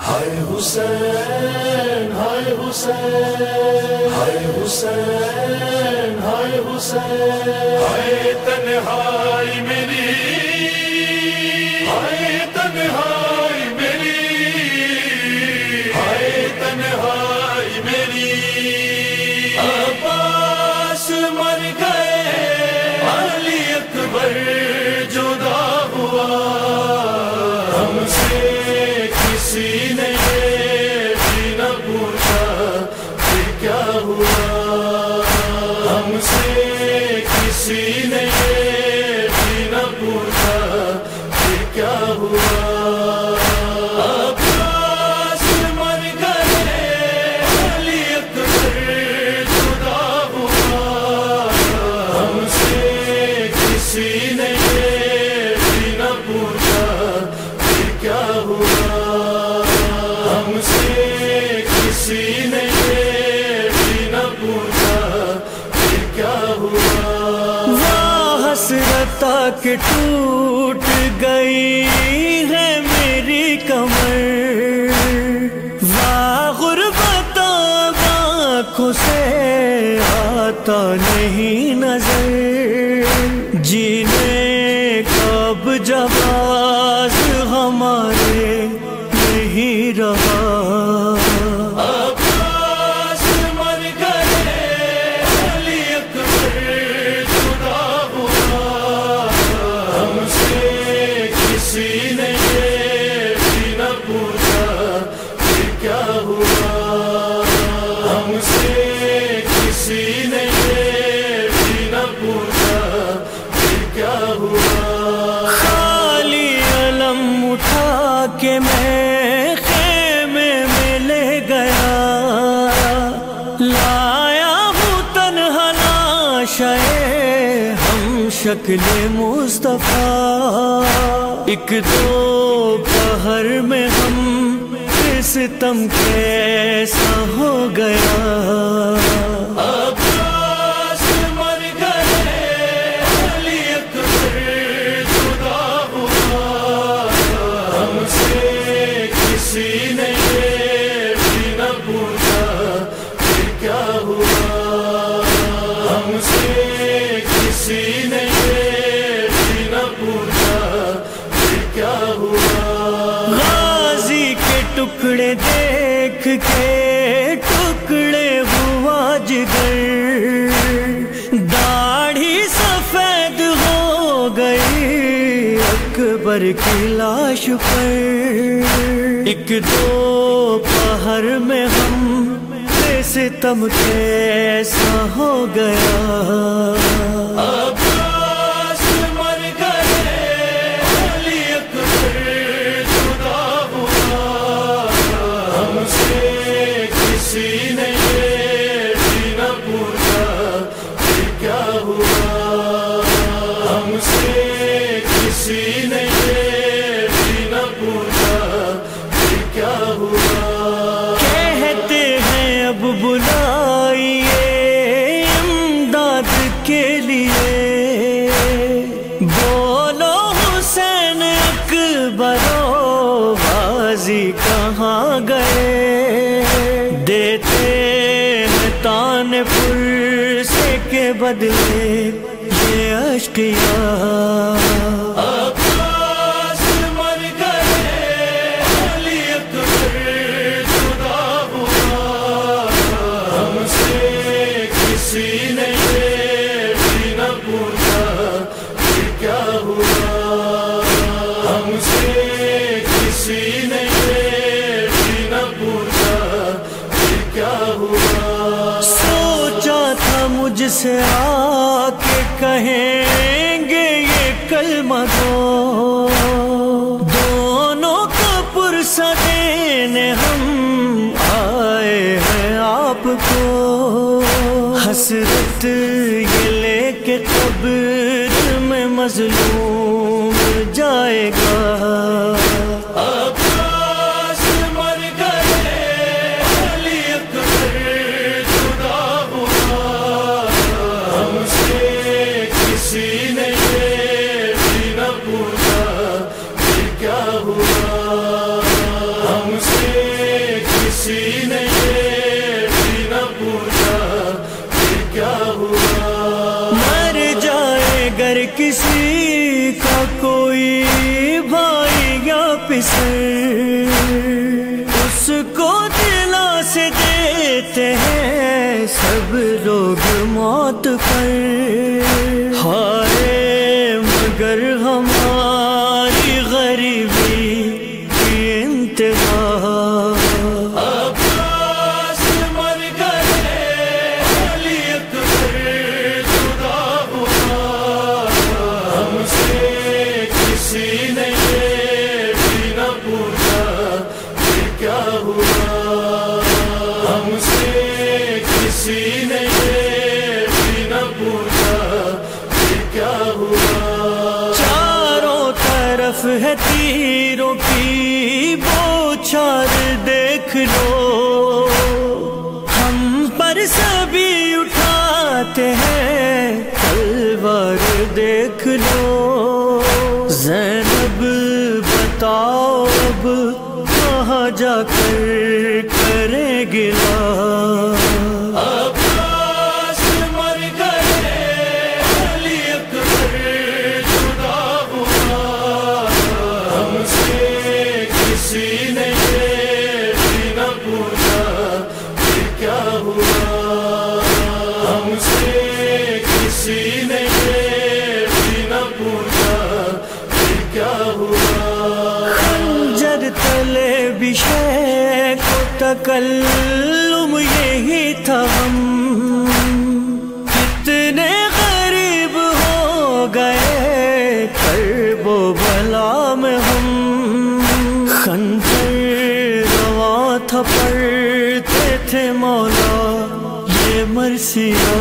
ہائے حسین ہائے حسین ہائے حسین ہائے حسین، ہائے تنہائی میری، ہائے تنہائی میری، ہائے تنہائی میری۔ عباس مر گئے، علی اکبر۔ حسرت کے ٹوٹ گئی ہے میری کمر۔ واہ غربت آنکھوں سے آتا نہیں۔ شکل مصطفیٰ۔ ایک دو پہر میں ہم ستم کیسا ہو گیا۔ عباس مر گئے، علی اکبر جدا ہوا۔ ہم سے کسی نے یہ بھی نہ پوچھا کہ کیا ہوا۔ ہم سے کسی ٹکڑے دیکھ کے ٹکڑے ہوا جگر۔ داڑھی سفید ہو گئی، اکبر کی لاش پر۔ ایک دو پہر میں ہم ستم کیسا ہو گیا۔ ہوا ہم سے کسی نے یہ بھی نہ پوچھا کہ کیا ہوا کہتے ہیں اب بلائیے امداد کے لیے۔ بدلے یہ سے آ کے کہیں گے یہ کلمہ دو دونوں کا پرسہ دینے ہم آئے ہیں آپ کو۔ حسرت یہ لے کے قبر میں مظلوم جائے گا۔ ہر کسی کا کوئی بھائی یا پسر اس کو دلا سے دیتے ہیں سب لوگ موت پر ہے تیروں کی بوچھار دیکھ لو۔ ہم پر سبھی اٹھاتے ہیں، تلوار دیکھ لو۔ زینب بتاؤ اب کہاں جا کر کرے گلا۔ تکلم یہی تھا ہم۔ کتنے غریب ہو گئے کرب و بلا میں ہم۔ خنجر روا تھا، پڑھتے تھے مولا، یہ مرثیہ۔